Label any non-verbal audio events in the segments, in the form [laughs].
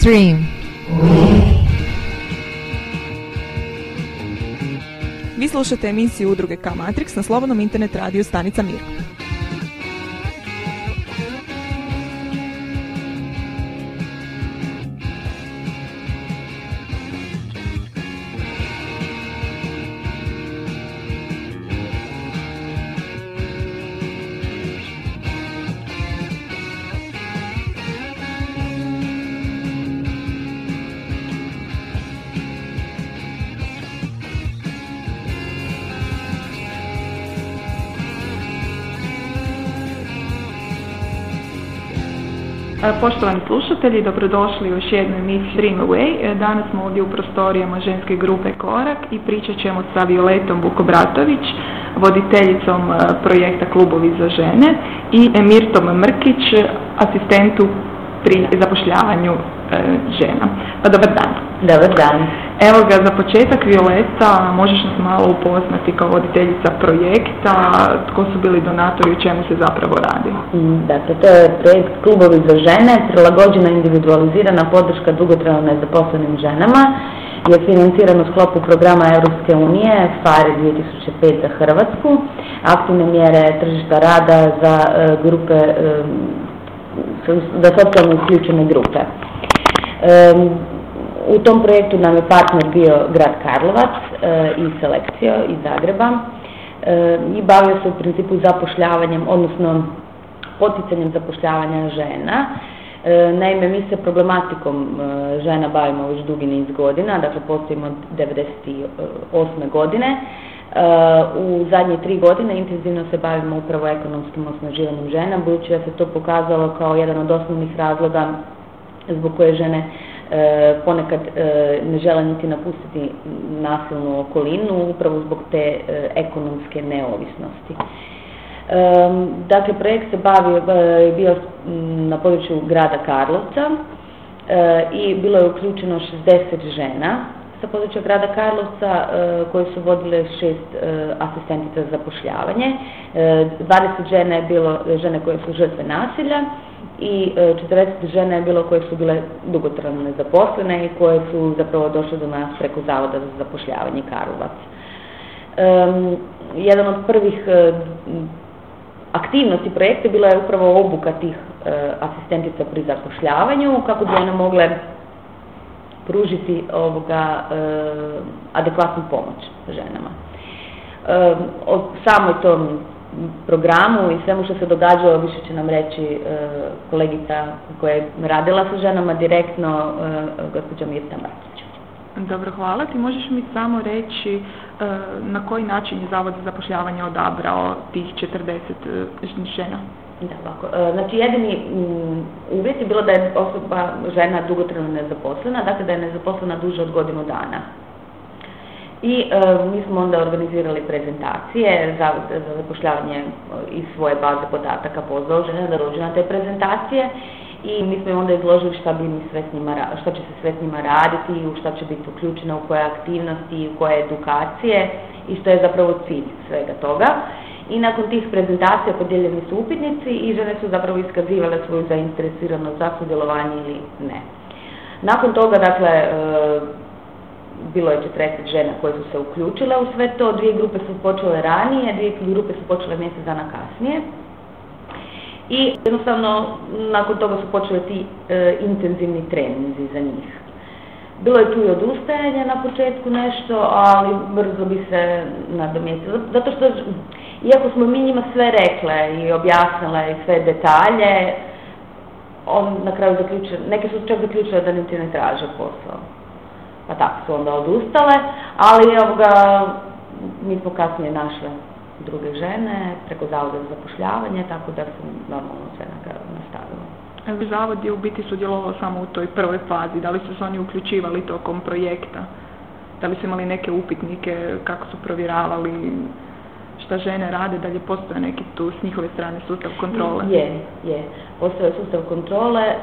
Stream. Vi slušate emisiju udruge K-Matrix na slobodnom internet radiju Stanica Mir. Poštovani slušatelji, dobrodošli u još jednu emisiju Dream Away. E, Danas smo ovdje u prostorijama ženske grupe Korak i pričat ćemo sa Violetom Vukobratović, voditeljicom e, projekta Klubovi za žene i Emirtom Mrkić, asistentu pri zapošljavanju e, žena. Pa dobar dan. Dobar dan. Evo ga, za početak Violeta, možeš nas malo upoznati kao voditeljica projekta, tko su bili donatori, o čemu se zapravo radi? Mm, Dakle, to je projekt Klubovi za žene, prilagođena individualizirana podrška dugotrajno nezaposlenim ženama je financiran u sklopu programa Europske unije FARE 2005 za Hrvatsku, aktivne mjere tržišta rada za e, grupe, e, za socijalno isključene grupe. U tom projektu nam je partner bio grad Karlovac e, i Selekcio iz Zagreba e, i bavio se u principu zapošljavanjem, odnosno poticanjem zapošljavanja žena. E, naime, mi se problematikom žena bavimo već dugi niz godina, dakle postojimo od 1998. godine. U zadnje tri godine intenzivno se bavimo upravo ekonomskim osnaživanjem žena, budući da se to pokazalo kao jedan od osnovnih razloga zbog koje žene ponekad e, ne žele niti napustiti nasilnu okolinu, upravo zbog te e, ekonomske neovisnosti. Em, Dakle, projekt se bavi, e, bio na području grada Karlovca e, i bilo je uključeno 60 žena sa područja grada Karlovca e, koje su vodile šest e, asistentica za zapošljavanje. E, 20 žena je bilo žene koje su žrtve nasilja i e, 40 žena je bilo koje su bile dugotrajno nezaposlene i koje su zapravo došle do nas preko Zavoda za zapošljavanje Karlovac. Em, jedan od prvih e, aktivnosti projekta bila je upravo obuka tih e, asistentica pri zapošljavanju kako bi one mogle pružiti ovoga e, adekvatnu pomoć ženama. E, o samoj tom programu i svemu što se događalo više će nam reći e, kolegica koja je radila sa ženama direktno, e, gospođa Mirta Mrkić. Dobro, hvala. Ti možeš mi samo reći e, na koji način je Zavod za zapošljavanje odabrao tih 40 e, žena? Da, ovako. E, Znači, jedini uvjet je bilo da je osoba, žena dugotrajno nezaposlena, dakle da je nezaposlena duže od godinu dana. I e, mi smo onda organizirali prezentacije za, za zapošljavanje e, iz svoje baze podataka pozvao žene da dođu na te prezentacije i mi smo onda izložili šta bi mi sve s njima, šta će se sve s njima raditi, u šta će biti uključeno, u koje aktivnosti, u koje edukacije i što je zapravo cilj svega toga. I nakon tih prezentacija podijeljeni su upitnici i žene su zapravo iskazivale svoju zainteresiranost za sudjelovanje ili ne. Nakon toga, dakle, e, bilo je 40 žena koje su se uključile u sve to, dvije grupe su počele ranije, dvije grupe su počele mjesec dana kasnije. I jednostavno nakon toga su počeli ti e, intenzivni treninzi za njih. Bilo je tu i odustajanja na početku nešto, ali brzo bi se nadomjestilo. Zato što, iako smo mi njima sve rekle i objasnile i sve detalje, on na kraju zaključio, neke su čak zaključile da niti ne traže posao. Pa tako su onda odustale, ali ovoga, mi smo kasnije našle druge žene preko Zavoda za zapošljavanje, tako da su normalno sve na kraju nastavilo. Evo, Zavod je u biti sudjelovao samo u toj prvoj fazi. Da li su se oni uključivali tokom projekta? Da li su imali neke upitnike, kako su provjeravali šta žene rade, da li postoje neki tu s njihove strane sustav kontrole? Je, je. Postoje sustav kontrole e,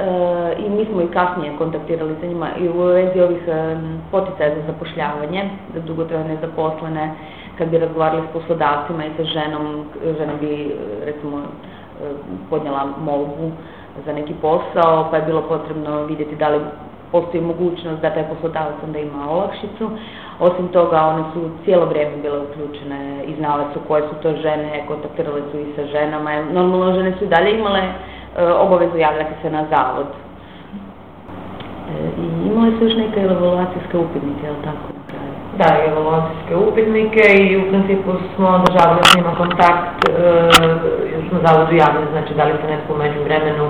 i mi smo i kasnije kontaktirali sa njima i u vezi ovih e, poticaja za zapošljavanje, za dugotrajno nezaposlene, kad bi razgovarali s poslodavcima i sa ženom, žena bi e, recimo podnijela molbu za neki posao, pa je bilo potrebno vidjeti da li postoji mogućnost da taj poslodavac onda ima olakšicu. Osim toga, one su cijelo vrijeme bile uključene i znale su koje su to žene, kontaktirale su i sa ženama. Normalno, žene su i dalje imale e, obavezu javljati se na zavod. E, I imale su još neke evaluacijske upitnike, je li tako? Da, i evaluacijske upitnike i u principu smo održavali s njima kontakt, e, još na zavodu javne, znači da li se netko među vremenu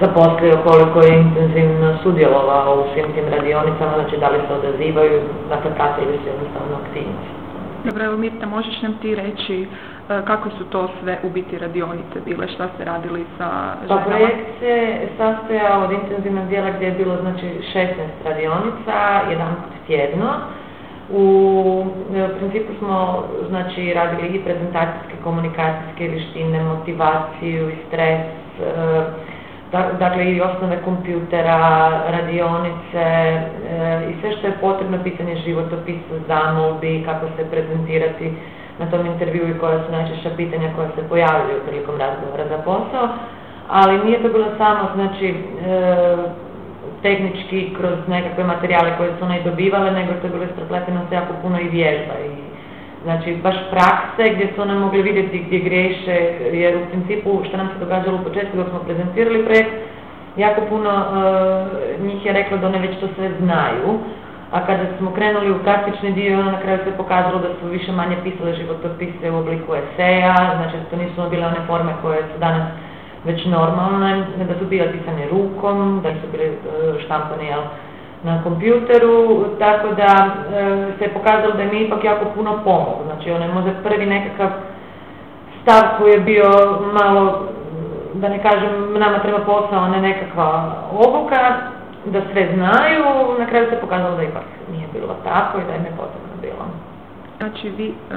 zaposlio, koliko je intenzivno sudjelovao u svim tim radionicama, znači da li se odazivaju, dakle pratili su jednostavno aktivnosti. Dobro, evo Mirta, možeš nam ti reći e, kako su to sve u biti radionice bile, šta ste radili sa Pa ženama? projekt se sastojao od intenzivnog dijela gdje je bilo znači 16 radionica, jedan put tjedno. U e, principu smo znači radili i prezentacijske, komunikacijske vještine, motivaciju i stres, e, dakle i osnove kompjutera, radionice e, i sve što je potrebno, pitanje životopisa, zamolbi, kako se prezentirati na tom intervju i koja su najčešća pitanja koja se pojavljaju prilikom razgovora za posao. Ali nije to bilo samo, znači, e, tehnički kroz nekakve materijale koje su one dobivale, nego je bilo isprepleteno sa jako puno i vježba i znači baš prakse gdje su one mogli vidjeti gdje griješe, jer u principu što nam se događalo u početku dok smo prezentirali projekt, jako puno e, njih je reklo da one već to sve znaju, a kada smo krenuli u praktični dio, onda na kraju se pokazalo da su više manje pisale životopise u obliku eseja, znači da to nisu bile one forme koje su danas već normalne, da su bile pisane rukom, da su bile e, štampane jel, na kompjuteru, tako da e, se je pokazalo da je ipak jako puno pomoglo. Znači on je možda prvi nekakav stav koji je bio malo, da ne kažem, nama treba posao, ne nekakva obuka, da sve znaju, na kraju se pokazalo da ipak nije bilo tako i da je potrebno bilo. Znači vi, e,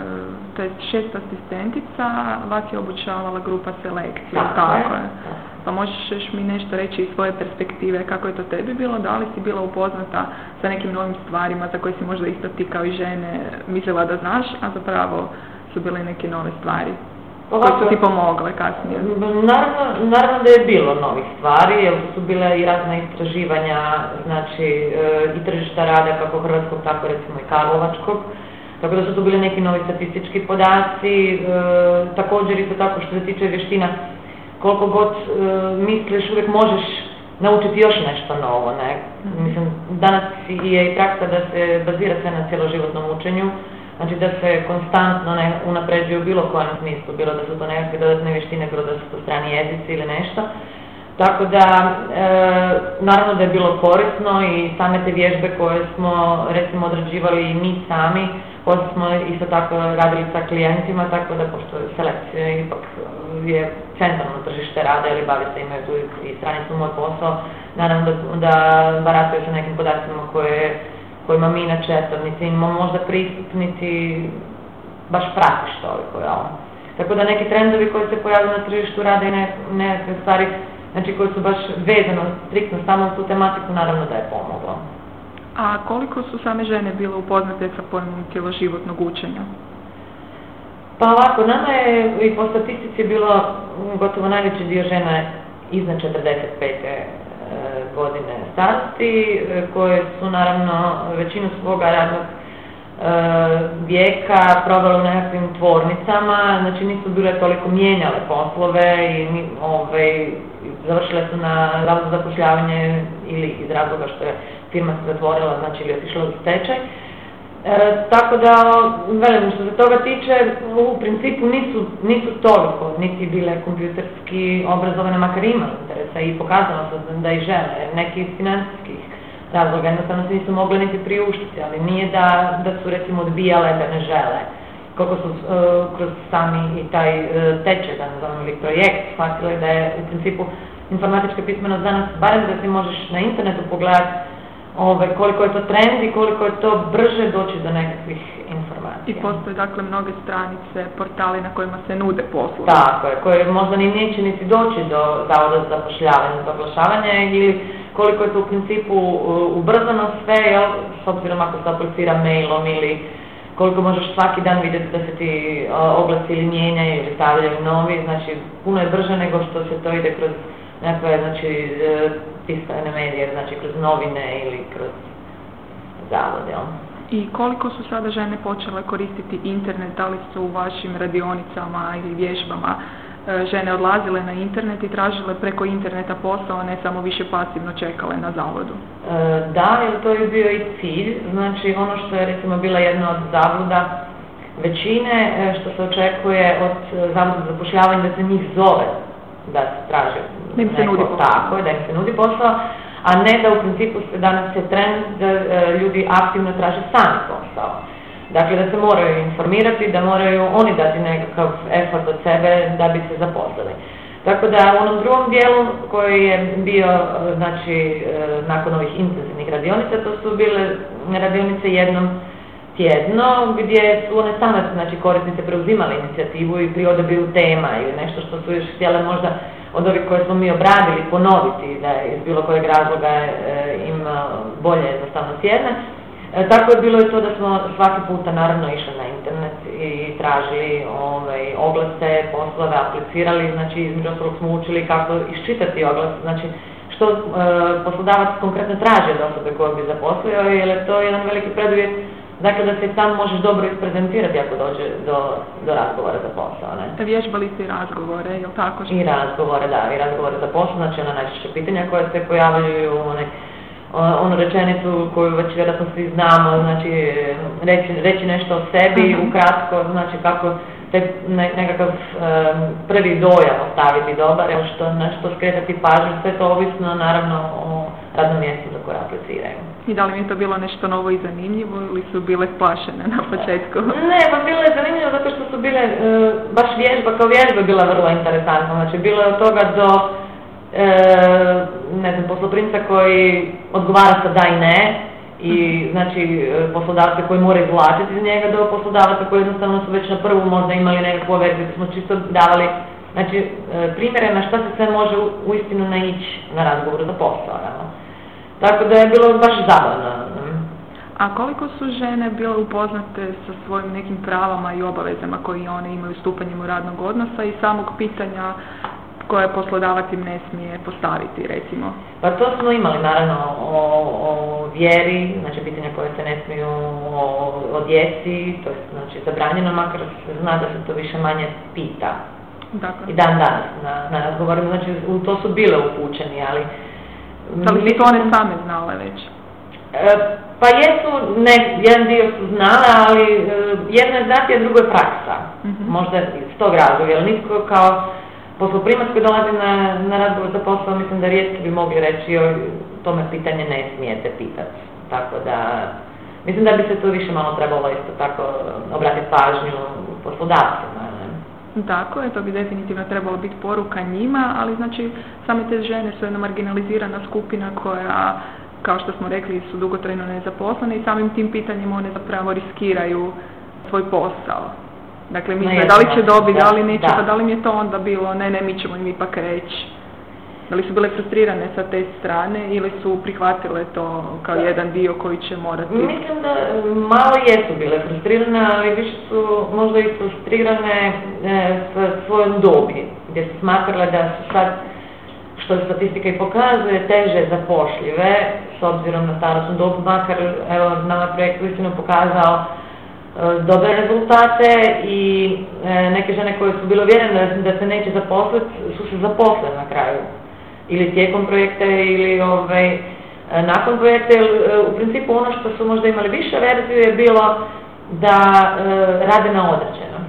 to je šest asistentica, vas je obučavala grupa selekcije, Tako je, tako je. tako. Pa možeš mi nešto reći iz svoje perspektive, kako je to tebi bilo, da li si bila upoznata sa nekim novim stvarima za koje si možda isto ti kao i žene mislila da znaš, a zapravo su bile neke nove stvari koje su ti pomogle kasnije. Naravno, naravno da je bilo novih stvari, jer su bile i razna istraživanja, znači e, i tržišta rada kako hrvatskog, tako recimo i karlovačkog, tako da su tu bili neki novi statistički podaci, e, također isto tako što se tiče vještina, koliko god e, misliš, uvijek možeš naučiti još nešto novo, ne? Mislim, danas je i praksa da se bazira sve na cjeloživotnom učenju, Znači da se konstantno ne unapređuju u bilo kojem smislu, bilo da su to nekakve dodatne vještine, bilo da su to strani jezici ili nešto. Tako da, e, naravno da je bilo korisno i same te vježbe koje smo recimo odrađivali i mi sami, poslije smo isto tako radili sa klijentima, tako da pošto je selekcija ipak je centralno tržište rada ili bavi se imaju tu i- stranicu moj posao, naravno da, da barataju sa nekim podacima koje kojima mi inače eto, niti imamo možda pristup, niti baš pratiš toliko, jel? Tako da neki trendovi koji se pojavljaju na tržištu rada i ne- nekakve stvari, znači koji su baš vezano striktno samo tu tematiku, naravno da je pomoglo. A koliko su same žene bile upoznate sa pojmom cjeloživotnog učenja? Pa ovako, nama je i po statistici bilo mm, gotovo najveći dio žena iznad 45. e, godine starosti, e, koje su naravno većinu svoga radnog e, vijeka provele u nekakvim tvornicama, znači nisu bile toliko mijenjale poslove i ni- ovaj, završile su na za zapošljavanje ili iz razloga što je firma se zatvorila, znači ili otišla u stečaj. E, tako da, velim, što se toga tiče, u principu nisu, nisu toliko niti bile kompjuterski obrazovane, makar imali interesa i pokazalo se da i žele, neki iz financijskih razloga jednostavno se nisu mogle niti priuštiti, ali nije da, da su recimo odbijale da ne žele. Koliko su e, kroz sami i taj e, tečaj, da nazovemo ili projekt, shvatili da je u principu informatička pismenost danas, barem da ti možeš na internetu pogledati ovaj, koliko je to trend i koliko je to brže doći do nekakvih informacija. I postoje dakle mnoge stranice, portali na kojima se nude poslovi. Tako je, koje možda ni neće niti doći do zavoda za zapošljavanje, za oglašavanje ili koliko je to u principu ubrzano sve, jel, s obzirom ako se aplicira mailom ili koliko možeš svaki dan vidjeti da se ti oglasi ili mijenjaju ili stavljaju novi, znači puno je brže nego što se to ide kroz nekakve, znači, e, tiskane medije, znači kroz novine ili kroz zavode. I koliko su sada žene počele koristiti internet, da li su u vašim radionicama ili vježbama e, žene odlazile na internet i tražile preko interneta posao, a ne samo više pasivno čekale na zavodu? E, da, jer to je bio i cilj. Znači ono što je recimo bila jedna od zavoda većine, e, što se očekuje od zavoda za zapošljavanje da se njih zove da se traže da im se nudi posao. Tako, da im se nudi posao, a ne da u principu se danas je trend da e, ljudi aktivno traže sami posao. Dakle, da se moraju informirati, da moraju oni dati nekakav effort od sebe da bi se zaposlili. Tako da u onom drugom dijelu koji je bio znači, e, nakon ovih intenzivnih radionica, to su bile radionice jednom tjedno gdje su one same znači, korisnice preuzimali inicijativu i pri odabiru tema ili nešto što su još htjele možda od ovih koje smo mi obradili ponoviti da je iz bilo kojeg razloga e, im bolje jednostavno sjedne. E, tako je bilo i to da smo svaki puta naravno išli na internet i tražili ovaj, oglase, poslove, aplicirali, znači između ostalog smo učili kako iščitati oglas, znači što e, poslodavac konkretno traži od osobe koju bi zaposlio, jer je to jedan veliki preduvjet Dakle, da se sam možeš dobro isprezentirati ako dođe do, do razgovora za posao. Ne? Vježbali ste i razgovore, je li tako? I razgovore, da, i razgovore za posao, znači ona najčešće pitanja koje se pojavljaju, one, onu rečenicu koju već vjerojatno svi znamo, znači reći, reći nešto o sebi, uh ukratko, znači kako te nekakav prvi dojam ostaviti dobar, što nešto skretati pažnju, sve to ovisno naravno o radnom mjestu za koje apliciraju. I da li mi je to bilo nešto novo i zanimljivo ili su bile splašene na početku? Ne, pa bilo je zanimljivo zato što su bile, e, baš vježba kao vježba bila vrlo interesantna. Znači bilo je od toga do, e, ne znam, posloprimca koji odgovara sa da i ne, i znači e, poslodavce koji moraju izvlačiti iz njega do poslodavaca koji jednostavno su već na prvu možda imali nekakvu verziju, smo čisto davali znači primjere na šta se sve može uistinu naići na razgovoru za posao. Tako da je bilo baš zabavno. A koliko su žene bile upoznate sa svojim nekim pravama i obavezama koji one imaju stupanjem u radnog odnosa i samog pitanja koje poslodavac im ne smije postaviti, recimo? Pa to smo imali, naravno, o, o vjeri, znači pitanja koje se ne smiju o, o djeci, to je znači, zabranjeno, makar se zna da se to više manje pita. Dakle. I dan danas na, na razgovorima, znači u to su bile upućeni, ali da li su to one same znale već? E, pa jesu, ne, jedan dio su znale, ali e, jedno je znati, a drugo je praksa. Mm Možda iz tog razloga, jer nitko kao posloprimac koji dolazi na, na razgovor za posao, mislim da rijetki bi mogli reći o tome pitanje ne smijete pitati. Tako da, mislim da bi se tu više malo trebalo isto tako obratiti pažnju poslodavcima. Tako je, to bi definitivno trebalo biti poruka njima, ali znači same te žene su jedna marginalizirana skupina koja, kao što smo rekli, su dugotrajno nezaposlene i samim tim pitanjem one zapravo riskiraju svoj posao. Dakle, misle, da li će dobiti, da li neće, pa da li mi je to onda bilo, ne, ne, mi ćemo im ipak reći. Da li su bile frustrirane sa te strane ili su prihvatile to kao jedan dio koji će morati? Mislim da malo jesu bile frustrirane, ali više su možda i frustrirane e, sa svojom dobi, gdje su smatrale da su sad, što statistika i pokazuje, teže zapošljive, s obzirom na starostnu dobu, makar evo, nama projekt uistinu pokazao e, dobre rezultate i e, neke žene koje su bile uvjerene da, da se neće zaposliti, su se zaposlene na kraju ili tijekom projekta ili ovaj, nakon projekta, jer e, u principu ono što su možda imali više verziju je bilo da e, rade na određeno.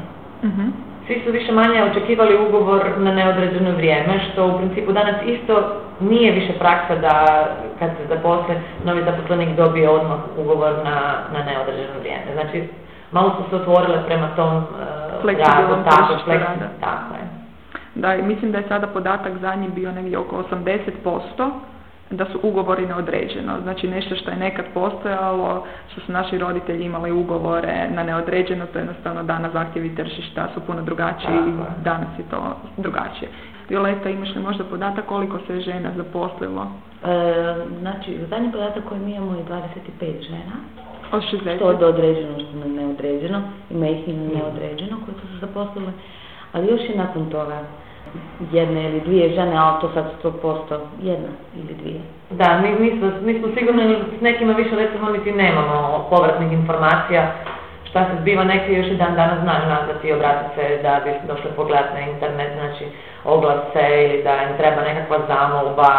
uh Svi su više manje očekivali ugovor na neodređeno vrijeme, što u principu danas isto nije više praksa da kad se zaposle novi zaposlenik dobije odmah ugovor na, na neodređeno vrijeme. Znači, malo su se otvorile prema tom uh, radu, tako, tako je da mislim da je sada podatak za njih bio negdje oko 80%, da su ugovori neodređeno. Znači nešto što je nekad postojalo, što su naši roditelji imali ugovore na neodređeno, to je jednostavno danas zahtjevi tržišta su puno drugačiji i danas je to drugačije. Violeta, imaš li možda podatak koliko se žena zaposlilo? E, znači, zadnji podatak koji mi imamo je 25 žena. Od 60? Što od određeno, što neodređeno. Ima ih i neodređeno koje su se zaposlile. Ali još i nakon toga jedne ili dvije žene, ali to sad 100% jedna ili dvije. Da, mi, mi, smo, mi smo sigurno s nekima više recimo niti nemamo povratnih informacija šta se zbiva, neki još i dan danas znaju nazvati i obratiti se da bi došli pogledati na internet, znači oglase ili da im treba nekakva zamolba,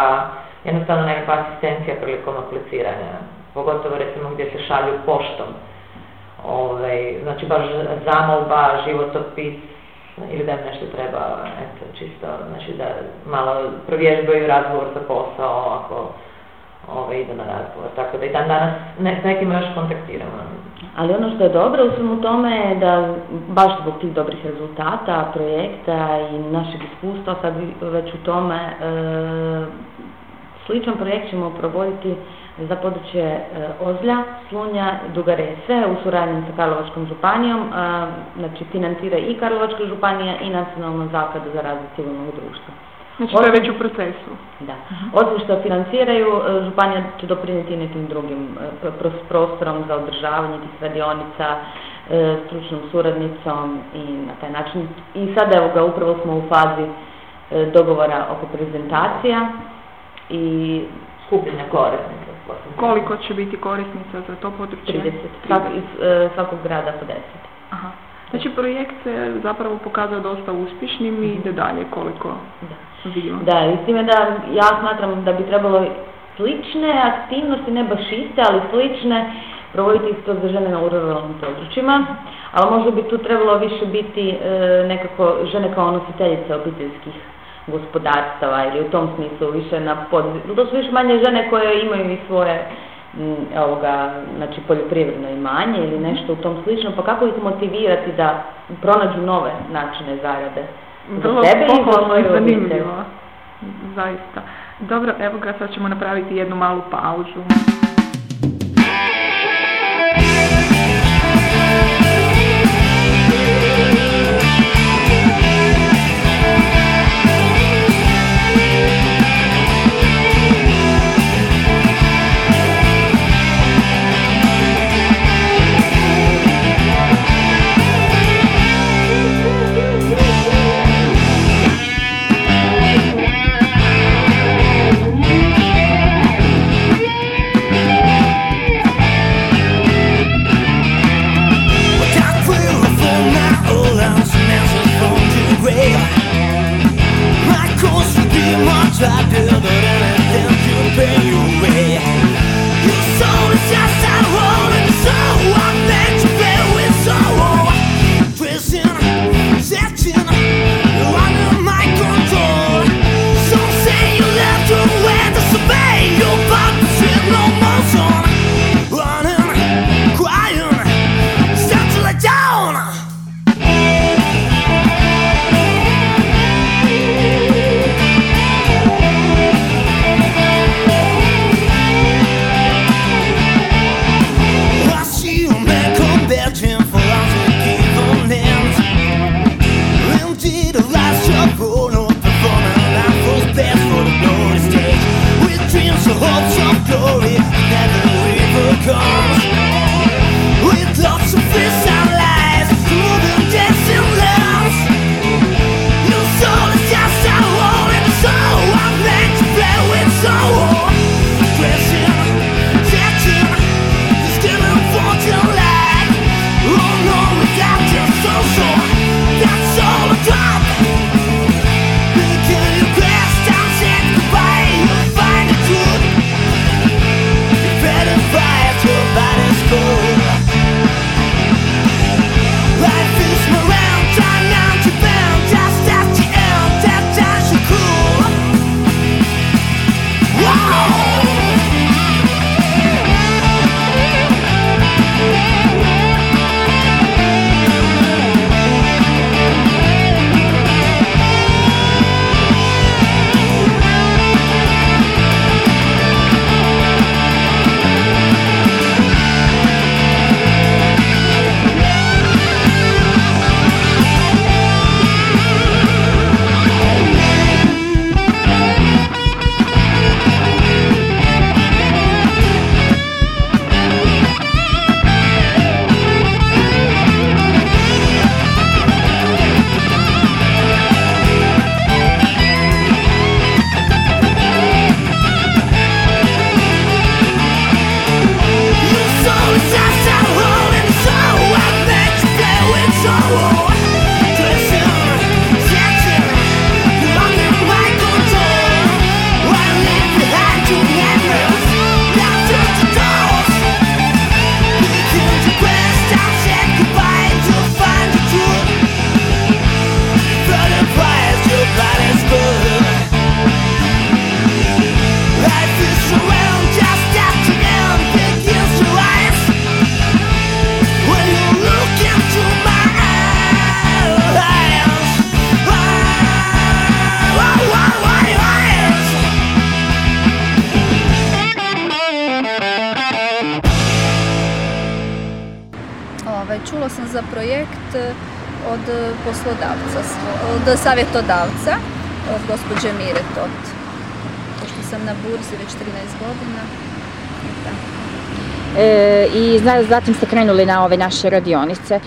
jednostavno nekakva asistencija prilikom apliciranja, pogotovo recimo gdje se šalju poštom. Ove, ovaj, znači baš zamolba, životopis ili da im nešto treba, eto, čisto, znači da malo provježbaju razgovor za posao ako ove, ovaj, idu na razgovor. Tako da i dan danas ne, s nekima još kontaktiramo. Ali ono što je dobro u svemu tome je da baš zbog tih dobrih rezultata, projekta i našeg iskustva sad već u tome e, sličan projekt ćemo provoditi za područje e, Ozlja, Slunja, Dugarese u suradnji sa Karlovačkom županijom, e, znači financira i Karlovačka županija i Nacionalna zaklada za razvoj civilnog društva. Znači to je već u procesu. Da. Osim što financiraju, e, županija će doprinijeti nekim drugim prostorom za održavanje tih radionica, stručnom suradnicom i na taj način. I sad evo ga, upravo smo u fazi dogovora oko prezentacija i skupljanja korisnika. Koliko će biti korisnica za to područje? 30. Svak, iz e, svakog grada po 10. Aha. Znači projekt se zapravo pokazao dosta uspješnim i ide dalje koliko da. vidimo. Da, i s time da ja smatram da bi trebalo slične aktivnosti, ne baš iste, ali slične, provoditi isto za žene na ruralnim područjima, ali možda bi tu trebalo više biti e, nekako žene kao nositeljice obiteljskih gospodarstava ili u tom smislu više na pod... To su više manje žene koje imaju i svoje mm, ovoga, znači poljoprivredno imanje ili nešto u tom slično, pa kako ih motivirati da pronađu nove načine zarade Vrlo za sebe i za zanimljivo. Zaista. Dobro, evo ga, sad ćemo napraviti jednu malu pauzu. I do done. Projekt od poslodavca, od savjetodavca, od gospođe Mire Tot. Pošto sam na burzi već 13 godina. E, i zatim ste krenuli na ove naše radionice.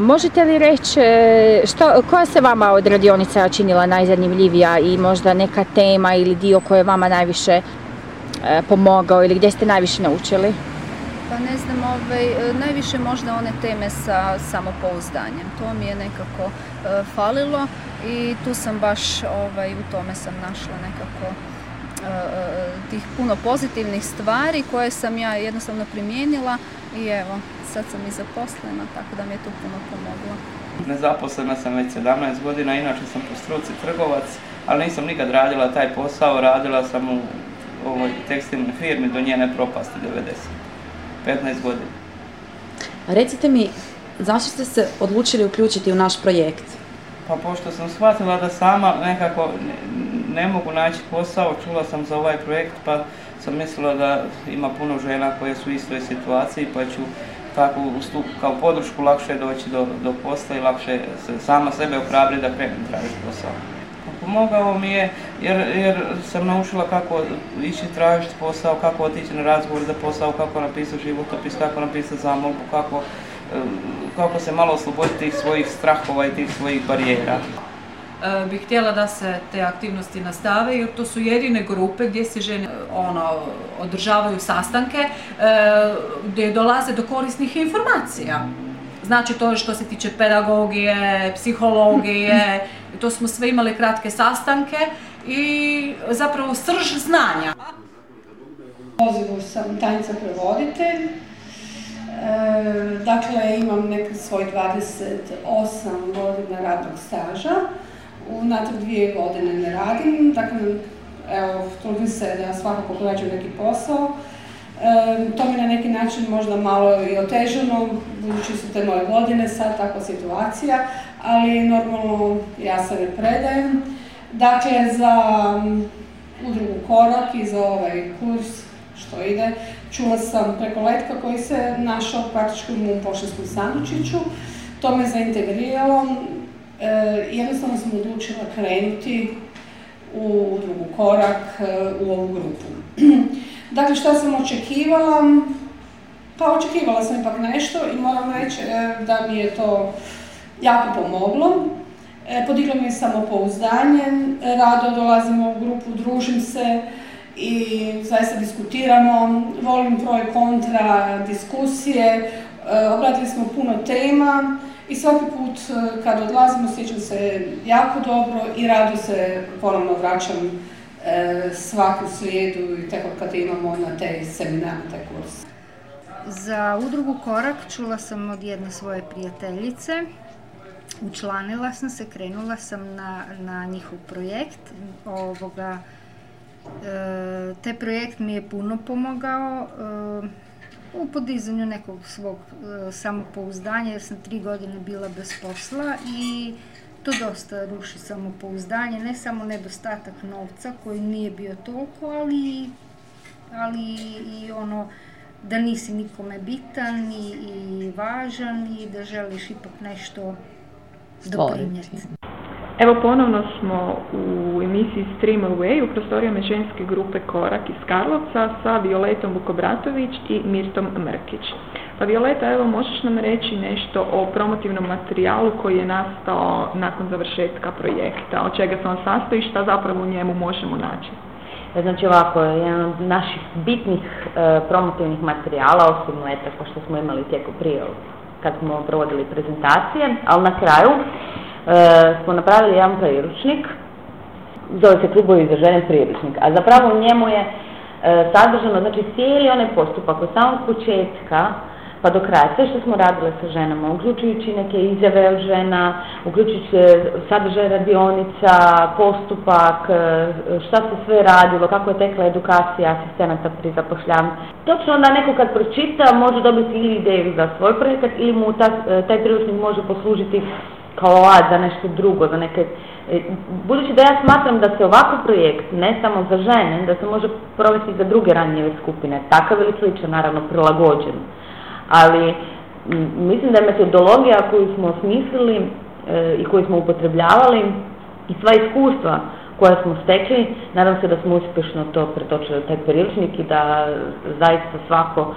Možete li reći e, koja se vama od radionica činila najzanimljivija i možda neka tema ili dio koji je vama najviše e, pomogao ili gdje ste najviše naučili? Pa ne znam, ovaj, najviše možda one teme sa samopouzdanjem. To mi je nekako falilo i tu sam baš ovaj, u tome sam našla nekako tih puno pozitivnih stvari koje sam ja jednostavno primijenila i evo, sad sam i zaposlena, tako da mi je to puno pomoglo. Nezaposlena sam već 17 godina, inače sam po struci trgovac, ali nisam nikad radila taj posao, radila sam u ovoj tekstilnoj firmi do njene propasti 90. 15 godina. Recite mi, zašto ste se odlučili uključiti u naš projekt? Pa pošto sam shvatila da sama nekako ne mogu naći posao, čula sam za ovaj projekt pa sam mislila da ima puno žena koje su u istoj situaciji pa ću tako kao podršku lakše doći do, do posla i lakše se, sama sebe ohrabri da krenem tražiti posao. Pomogao mi je jer, jer sam naučila kako ići tražiti posao, kako otići na razgovor za posao, kako napisati životopis, kako napisati zamolbu, kako, kako se malo osloboditi tih svojih strahova i tih svojih barijera. E, bih htjela da se te aktivnosti nastave jer to su jedine grupe gdje se žene ono, održavaju sastanke e, gdje dolaze do korisnih informacija. Znači to što se tiče pedagogije, psihologije, to smo sve imali kratke sastanke i zapravo srž znanja. Pozivu sam tajnica prevoditelj, e, dakle imam nek svoj 28 godina radnog staža unatrag dvije godine ne radim, dakle, evo, trudim se da svakako pronađem neki posao. to mi na neki način možda malo i otežano, budući su te moje godine, sad takva situacija, ali normalno ja se ne predajem. Dakle, za udrugu Korak i za ovaj kurs što ide, čula sam preko letka koji se našao praktički u mom sandučiću. To me zaintegriralo, E, jednostavno sam odlučila krenuti u drugu korak e, u ovu grupu. [clears throat] dakle, što sam očekivala? Pa očekivala sam ipak nešto i moram reći e, da mi je to jako pomoglo. Podiglo mi je samopouzdanje, rado dolazim u grupu, družim se i zaista diskutiramo, volim pro i kontra diskusije, obratili smo puno tema i svaki put e, kad odlazimo sjećam se jako dobro i rado se ponovno vraćam e, svaku srijedu i tako kad imamo na te seminar, taj kurs. Za udrugu Korak čula sam od jedne svoje prijateljice. Učlanila sam se, krenula sam na, na njihov projekt. Ovoga, e, te projekt mi je puno pomogao u podizanju nekog svog e, samopouzdanja jer sam tri godine bila bez posla i to dosta ruši samopouzdanje, ne samo nedostatak novca koji nije bio toliko, ali, ali i ono da nisi nikome bitan i, i važan i da želiš ipak nešto doprinijeti. Evo ponovno smo u emisiji Stream Away u prostorijama ženske grupe Korak iz Karlovca sa Violetom Vukobratović i Mirtom Mrkić. Pa Violeta, evo možeš nam reći nešto o promotivnom materijalu koji je nastao nakon završetka projekta, od čega se on sastoji i šta zapravo u njemu možemo naći? E, znači ovako, jedan od naših bitnih e, promotivnih materijala, osim leta, što smo imali tijekom prije kad smo provodili prezentacije, ali na kraju E, smo napravili jedan priručnik, zove se klubovi za žene priručnik, a zapravo u njemu je e, sadržano, znači cijeli onaj postupak od samog početka pa do kraja, sve što smo radile sa ženama, uključujući neke izjave od žena, uključujući sadržaj radionica, postupak, e, šta se sve radilo, kako je tekla edukacija asistenata pri zapošljavanju. Točno onda neko kad pročita može dobiti ili ideju za svoj projekat ili mu taj priručnik može poslužiti kao alat za nešto drugo, za neke... E, budući da ja smatram da se ovakav projekt, ne samo za žene, da se može provesti za druge ranjive skupine, takav ili sličan, naravno, prilagođen. Ali mislim da je metodologija koju smo osmislili e, i koju smo upotrebljavali i sva iskustva koja smo stekli, nadam se da smo uspješno to pretočili u taj priručnik i da zaista svako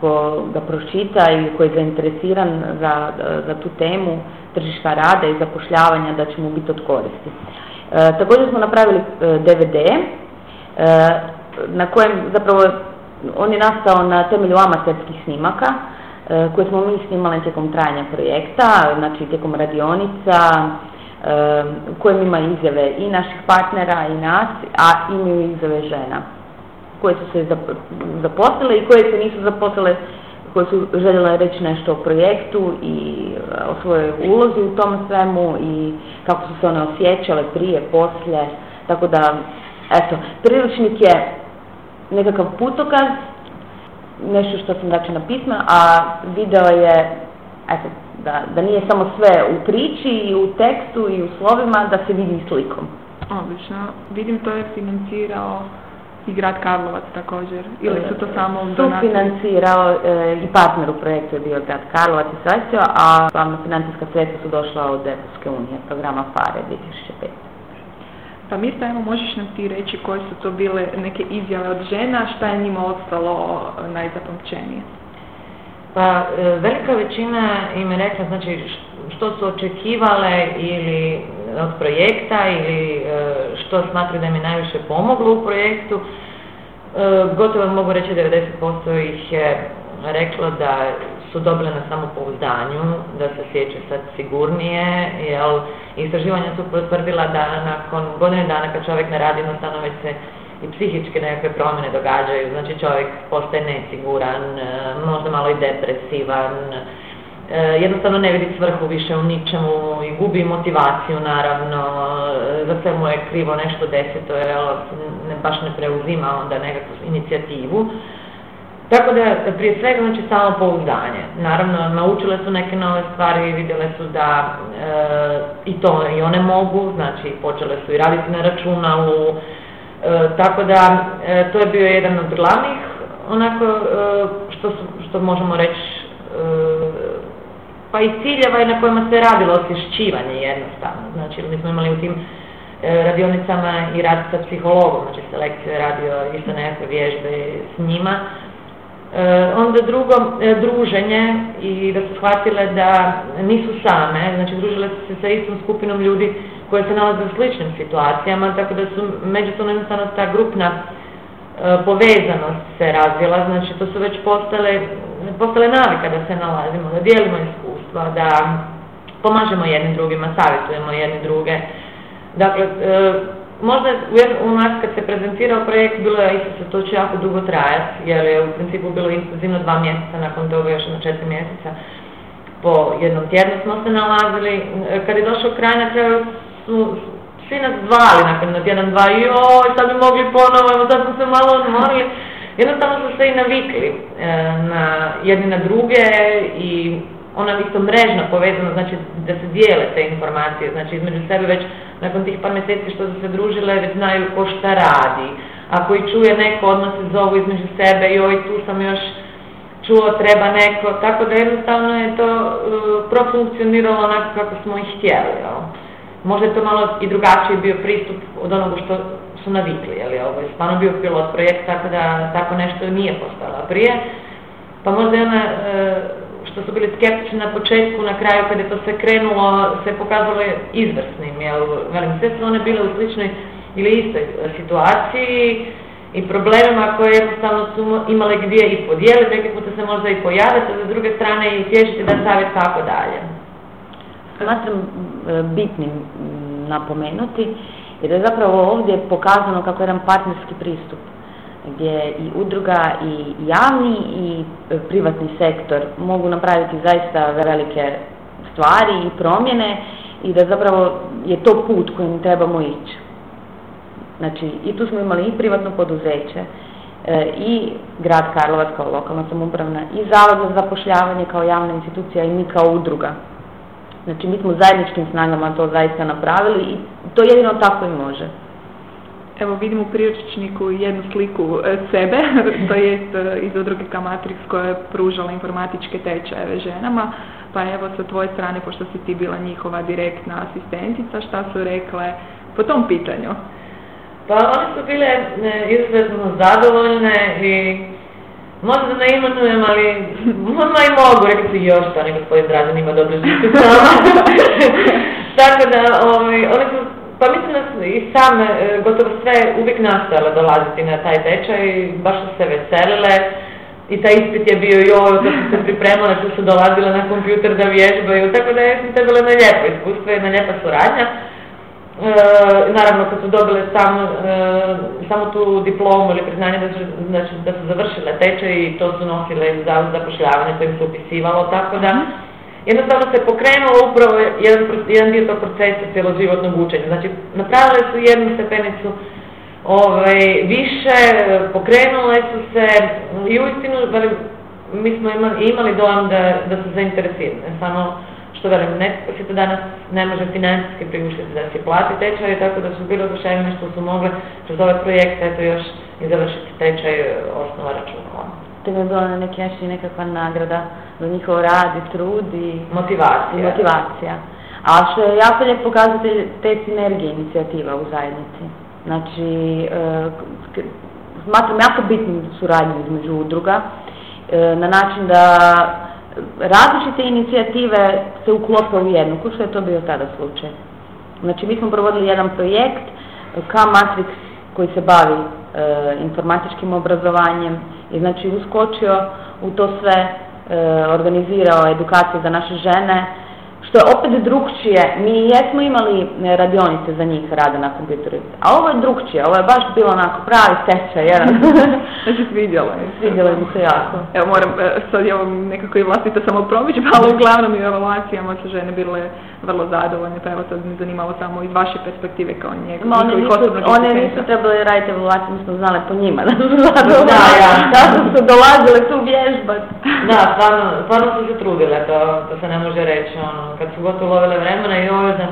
ko ga pročita i ko je zainteresiran za, za tu temu tržišta rada i zapošljavanja da će mu biti od koristi. E, također smo napravili DVD e, na kojem zapravo on je nastao na temelju amaterskih snimaka e, koje smo mi snimali tijekom trajanja projekta, znači tijekom radionica, e, u kojem ima izjave i naših partnera i nas, a imaju izjave žena koje su se zaposlile i koje se nisu zaposlile, koje su željele reći nešto o projektu i e, o svojoj ulozi u tom svemu i kako su se one osjećale prije, poslije, tako da, eto, priručnik je nekakav putokaz, nešto što sam dakle napisala, a video je, eto, da, da nije samo sve u priči i u tekstu i u slovima, da se vidi slikom. Odlično. Vidim to je financirao i grad Karlovac također, ili su to samo donacije? financirao e, i partner u projektu je bio grad Karlovac i Svaćio, a glavna financijska sredstva su došla od Evropske unije, programa FARE 2005. Pa Mirta, evo možeš nam ti reći koje su to bile neke izjave od žena, šta je njima ostalo najzapamćenije? Pa e, velika većina im je rekla znači što su očekivale ili od projekta ili e, što smatruju da im je najviše pomoglo u projektu. E, gotovo mogu reći 90% ih je reklo da su dobile na samopouzdanju, da se sjeće sad sigurnije, jer istraživanja su potvrdila da nakon godine dana kad čovjek ne radi, jednostavno već se i psihičke nekakve promjene događaju, znači čovjek postaje nesiguran, e, možda malo i depresivan, e, jednostavno ne vidi svrhu više u ničemu i gubi motivaciju naravno, e, za sve mu je krivo nešto deseto, jer baš ne preuzima onda nekakvu inicijativu. Tako da prije svega znači samo pouzdanje. Naravno naučile su neke nove stvari, vidjele su da i to i one mogu, znači počele su i raditi na računalu, E, tako da e, to je bio jedan od glavnih onako e, što, što možemo reći pa i ciljeva na kojima se radilo osvješćivanje jednostavno. Znači mi smo imali u tim radionicama i rad sa psihologom, znači selekcija radio isto nekakve vježbe s njima. Onda drugo, druženje i da su shvatile da nisu same, znači družile su se sa istom skupinom ljudi koje se nalaze u sličnim situacijama, tako da su međusobno jednostavno ta grupna e, povezanost se razvila, znači to su već postale, postale navika da se nalazimo, da dijelimo iskustva, da pomažemo jednim drugima, savjetujemo jedni druge. Dakle, e, možda u nas kad se prezentirao projekt bilo je isto se to će jako dugo trajati, jer je u principu bilo intenzivno dva mjeseca, nakon toga još na četiri mjeseca po jednom tjednu smo se nalazili. Kad je došao kraj na kraju su svi nas zvali nakon na tjedan, dva, joj, sad bi mogli ponovo, sad smo se malo odmorili. Jednostavno su se i navikli e, na jedni na druge i ona isto mrežna povezana, znači da se dijele te informacije, znači između sebe već nakon tih par mjeseci što su se družile već znaju ko šta radi. Ako i čuje neko, odmah se zovu između sebe, joj tu sam još čuo, treba neko, tako da jednostavno je to uh, profunkcioniralo onako kako smo i htjeli. Jel? možda je to malo i drugačiji bio pristup od onoga što su navikli, je ovo je stvarno bio pilot projekt, tako da tako nešto nije postala prije, pa možda je ona, e, što su bili skeptični na početku, na kraju kada je to sve krenulo, se pokazalo izvrsnim, jel, velim, sve su one bile u sličnoj ili istoj situaciji i problemima koje jednostavno su imale gdje i podijeliti, neki puta se možda i pojaviti, a za druge strane i tješiti da savjet kako dalje. Smatram bitnim napomenuti jer je zapravo ovdje pokazano kako je jedan partnerski pristup gdje i udruga i javni i e, privatni sektor mogu napraviti zaista velike stvari i promjene i da zapravo je to put kojim trebamo ići. Znači i tu smo imali i privatno poduzeće e, i grad Karlovac kao lokalna samoupravna i zavod za zapošljavanje kao javna institucija i mi kao udruga Znači mi smo zajedničkim snagama to zaista napravili i to jedino tako i može. Evo vidim u priručniku jednu sliku e, sebe, [laughs] to jest e, iz udruge Kamatrix koja je pružala informatičke tečajeve ženama, pa evo sa tvoje strane, pošto si ti bila njihova direktna asistentica, šta su rekle po tom pitanju? Pa one su bile e, izuzetno zadovoljne i možda ne imenujem, ali možda i mogu, rekli su još to, nek gospodin Dražan ima dobro živi [laughs] [laughs] Tako da, ovaj, one su pa mislim da i same, e, gotovo sve uvijek nastojale dolaziti na taj tečaj, baš su se veselile. I taj ispit je bio i ovo, da se pripremale, tu su dolazile na kompjuter da vježbaju, tako da je to bilo jedna lijepa iskustvo, jedna lijepa suradnja. E, naravno kad su dobile samo, e, samo tu diplomu ili priznanje da su, znači, da su završile tečaj i to su nosile za zapošljavanje, to im se upisivalo, tako da mhm jednostavno se pokrenulo upravo jedan, jedan dio tog procesa cjeloživotnog učenja. Znači, napravile su jednu stepenicu ovaj, više, pokrenule su se i uistinu, mi smo imali, imali dojam da, da su zainteresirane. Samo što velim, netko si to danas ne može financijski priuštiti da se plati tečaj, tako da su bili oduševljeni što su mogli kroz ovaj projekt eto još i završiti tečaj osnova računa te bi bila na neki način nekakva nagrada za njihov rad i trud i motivacija. I motivacija. A što je jako lijep pokazatelj te sinergije inicijativa u zajednici. Znači, e, smatram jako bitnu suradnju između udruga e, na način da različite inicijative se uklope u jednu, kao što je to bio tada slučaj. Znači, mi smo provodili jedan projekt K-Matrix koji se bavi informatičkim obrazovanjem i znači uskočio u to sve, e, organizirao edukacije za naše žene, što je opet drugčije. Mi jesmo imali e, radionice za njih rada na kompjuteru, a ovo je drugčije, ovo je baš bilo onako pravi tečaj, jedan. [laughs] znači svidjelo je. Svidjelo mi se jako. Evo moram, e, sad je ovo nekako i vlastita samo promičba, ali uglavnom i evaluacijama su žene bile vrlo zadovoljne, pa evo sad mi zanimalo samo iz vaše perspektive kao njeg. Ma one nisu, one nisu trebali raditi evaluaciju, mi smo znali po njima da su [laughs] zadovoljne. Da, ja. Kako su dolazile tu vježbat. Da, stvarno, stvarno su se trudile, to, to se ne može reći, ono, kad su gotovo lovile vremena i ovo da,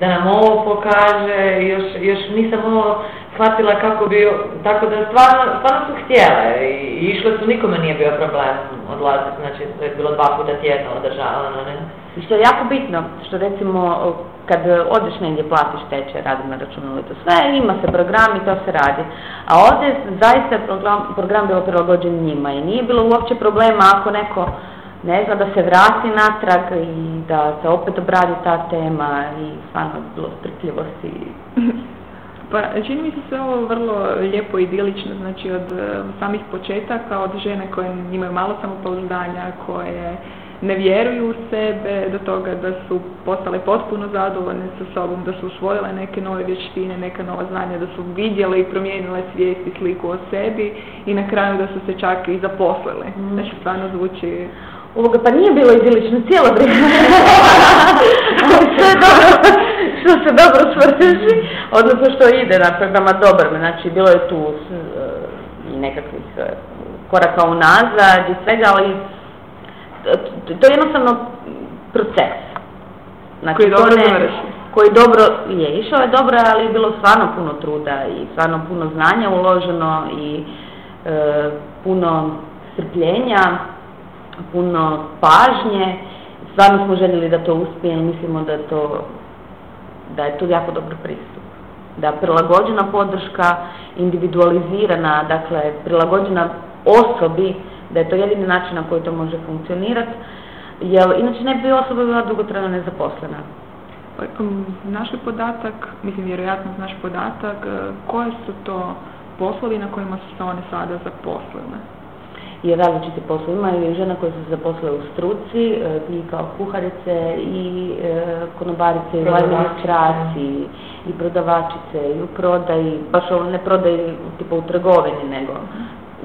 da nam ovo pokaže, još, još nisam ovo shvatila kako bi, tako da stvarno, stvarno su htjele i, i išle su, nikome nije bio problem odlaziti, znači to je bilo dva puta tjedno održavano, ne? I što je jako bitno, što recimo kad odeš negdje platiš tečaj, radi na računalu to sve, ima se program i to se radi. A ovdje zaista program, program bilo prilagođen njima i nije bilo uopće problema ako neko ne zna da se vrati natrag i da se opet obradi ta tema i stvarno bilo strpljivosti. Pa čini mi se sve ovo vrlo lijepo i idilično, znači od uh, samih početaka, od žene koje imaju malo samopouzdanja, koje ne vjeruju u sebe, do toga da su postale potpuno zadovoljne sa sobom, da su usvojile neke nove vještine, neka nova znanja, da su vidjele i promijenile svijest i sliku o sebi i na kraju da su se čak i zaposlile. Mm. Znači stvarno zvuči Ovoga, pa nije bilo idilično cijelo vrijeme. [laughs] Sve dobro, što se dobro svrši, odnosno što ide na programa dobar, znači bilo je tu uh, i nekakvih uh, koraka unazad i svega, ali to je jednostavno proces. Znači, koji dobro ne, koji dobro je išao je dobro, ali je bilo stvarno puno truda i stvarno puno znanja uloženo i e, puno strpljenja puno pažnje. Stvarno smo željeli da to uspije i mislimo da, to, da je to jako dobar pristup. Da prilagođena podrška, individualizirana, dakle prilagođena osobi, da je to jedini način na koji to može funkcionirati, jer inače ne bi osoba bila dugotrajno nezaposlena. Um, naš podatak, mislim vjerojatno naš podatak, e, koje su to poslovi na kojima su se one sada zaposlene? I različiti poslovi. Imaju i žena koje su se zaposlile u struci, e, i kao kuharice, i e, konobarice, i u administraciji, i prodavačice, i u prodaji, baš ovo ne prodaji tipa u trgovini, nego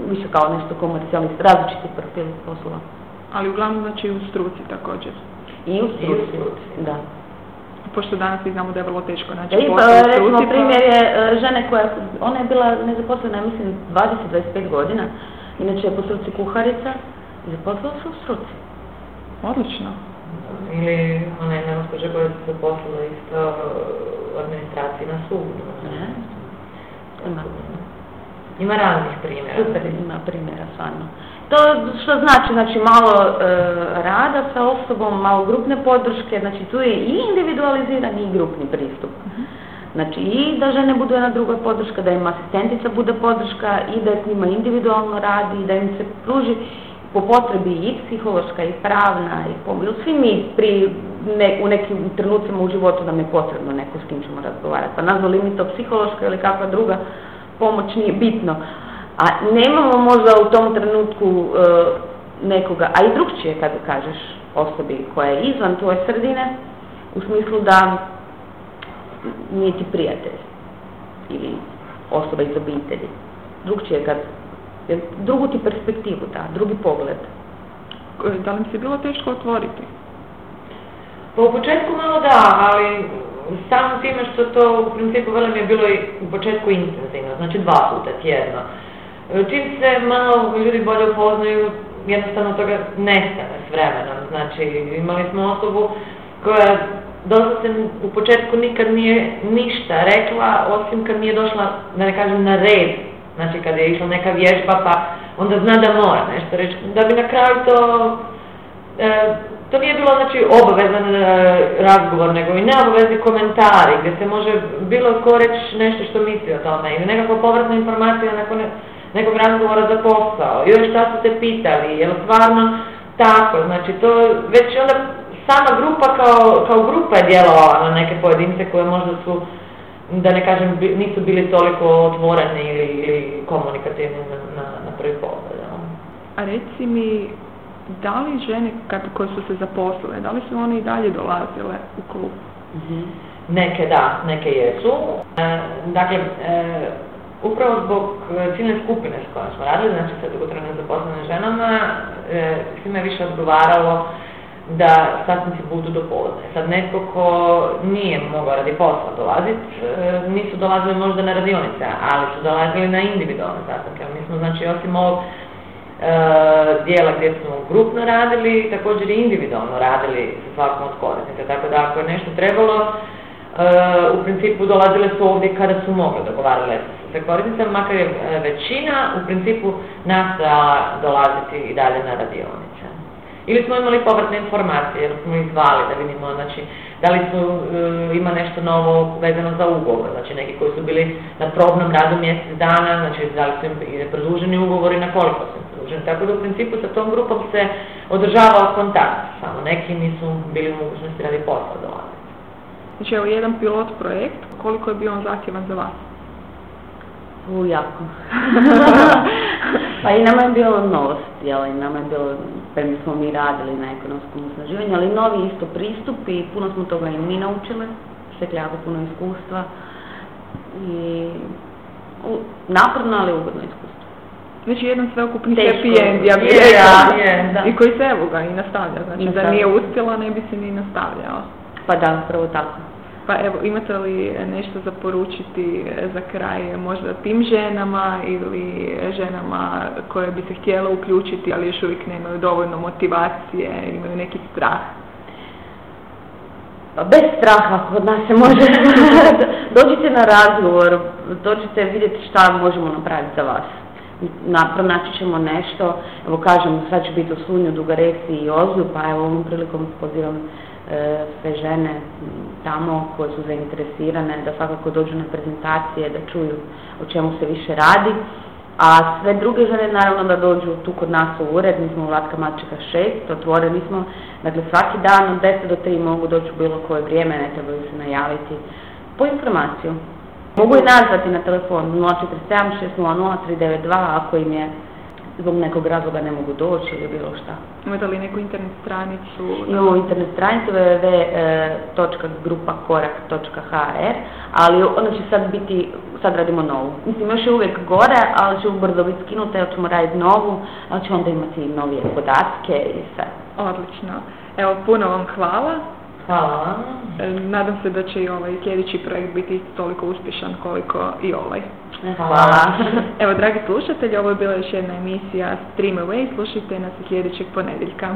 više kao nešto komercijalni, različiti profili poslova. Ali uglavnom znači i u struci također. I u struci, da. Pošto danas znamo da je vrlo teško naći e, posao u struci. Recimo, pa- primjer je e, žene koja, ona je bila nezaposlena, mislim, 20-25 godina, Inače je po struci kuharica i zaposlila se u struci. Odlično. Ili ona jedna gospođa koja se zaposlila isto u administraciji na sudu. Ima. Ima raznih primjera. Super, ima primjera, stvarno. To što znači, znači malo e, rada sa osobom, malo grupne podrške, znači tu je i individualiziran i grupni pristup. Znači i da žene budu jedna druga podrška, da im asistentica bude podrška i da s njima individualno radi i da im se pruži po potrebi i psihološka i pravna i pomoć. Svi mi pri, ne, u nekim trenucima u životu nam je potrebno neko s kim ćemo razgovarati. Pa nazvali mi to psihološka ili kakva druga pomoć nije bitno. A nemamo možda u tom trenutku e, nekoga, a i drugčije kad kažeš osobi koja je izvan tvoje sredine, u smislu da nije ti prijatelj ili osoba iz obitelji. Drugčije kad, drugu ti perspektivu da, drugi pogled. Da li mi se bilo teško otvoriti? Pa u početku malo da, ali samo time što to u principu velim je bilo i u početku intenzivno, znači dva puta tjedno. Čim se malo ljudi bolje upoznaju, jednostavno toga nestane s vremenom. Znači imali smo osobu koja se u početku nikad nije ništa rekla, osim kad nije došla, da ne kažem, na red. Znači kad je išla neka vježba, pa onda zna da mora nešto reći. Da bi na kraju to, e, to nije bilo znači obavezan e, razgovor, nego i neobavezni komentari, gdje se može bilo ko reći nešto što misli o tome, ili nekakva povratna informacija nakon nekog razgovora za posao, još šta su te pitali, je li stvarno tako, znači to već onda sama grupa kao, kao grupa je djelovala na neke pojedince koje možda su, da ne kažem, nisu bili toliko otvoreni ili, ili komunikativni na, na, na prvi pogled. A reci mi, da li žene kad, koje su se zaposlile, da li su one i dalje dolazile u klub? mm Neke da, neke jesu. E, dakle, e, upravo zbog ciljne skupine s kojom smo radili, znači sa dugotrajno zaposlenim ženama, e, svima je više odgovaralo da sastanci budu do podne. Sad netko ko nije mogao radi posla dolaziti, e, nisu dolazili možda na radionice, ali su dolazili na individualne sastanke. Mi smo znači osim ovog e, dijela gdje smo grupno radili, također i individualno radili sa svakom od korisnika. Tako da ako je nešto trebalo, e, u principu dolazile su ovdje kada su mogli dogovarali sa korisnicama, makar je većina u principu nastojala dolaziti i dalje na radionice. Ili smo imali povratne informacije, jer smo ih zvali da vidimo, znači, da li su, e, ima nešto novo vezano za ugovor, znači neki koji su bili na probnom radu mjesec dana, znači da li su im produženi ugovori, na koliko su produženi. Tako da u principu sa tom grupom se održavao kontakt, samo neki nisu bili u mogućnosti radi posla dolaziti. Znači evo jedan pilot projekt, koliko je bio on zahtjevan za vas? U, jako. [laughs] pa i nama je bilo novost, jel, i nama je bilo, prema smo mi radili na ekonomskom osnaživanju, ali novi isto pristup i puno smo toga i mi naučili, stekli jako puno iskustva i u, naporno, ali ugodno iskustvo. Znači jedan sveukupni happy end, ja bih rekla, i koji se evo ga i nastavlja, znači da nije uspjela ne bi se ni nastavljala. Pa da, prvo tako. Pa evo, imate li nešto za poručiti za kraj možda tim ženama ili ženama koje bi se htjele uključiti, ali još uvijek nemaju dovoljno motivacije, imaju neki strah? Pa bez straha kod nas se može. [laughs] Dođite na razgovor, dođite vidjeti šta možemo napraviti za vas. Na, pronaći ćemo nešto, evo kažem, sad će biti u Sunju, Dugaresi i Ozlju, pa evo ovom prilikom pozivam E, sve žene tamo koje su zainteresirane da svakako dođu na prezentacije, da čuju o čemu se više radi. A sve druge žene naravno da dođu tu kod nas u ured, mi smo u Latka Mačeka 6, otvoreni smo, dakle svaki dan od 10 do 3 mogu doći u bilo koje vrijeme, ne trebaju se najaviti po informaciju. Mogu i nazvati na telefon 047 600 392 ako im je zbog nekog razloga ne mogu doći ili bilo šta. Imate li neku internet stranicu? Imamo internet stranicu www.grupakorak.hr, ali ona će sad biti, sad radimo novu. Mislim, još je uvijek gore, ali će ubrzo biti skinuta, ćemo raditi novu, ali će onda imati novije podatke i sve. Odlično. Evo, puno vam hvala. Hvala e, Nadam se da će i ovaj sljedeći projekt biti toliko uspješan koliko i ovaj. Hvala. [laughs] Evo, dragi slušatelji, ovo je bila još jedna emisija Stream Away. Slušajte nas sljedećeg ponedjeljka.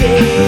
Yeah.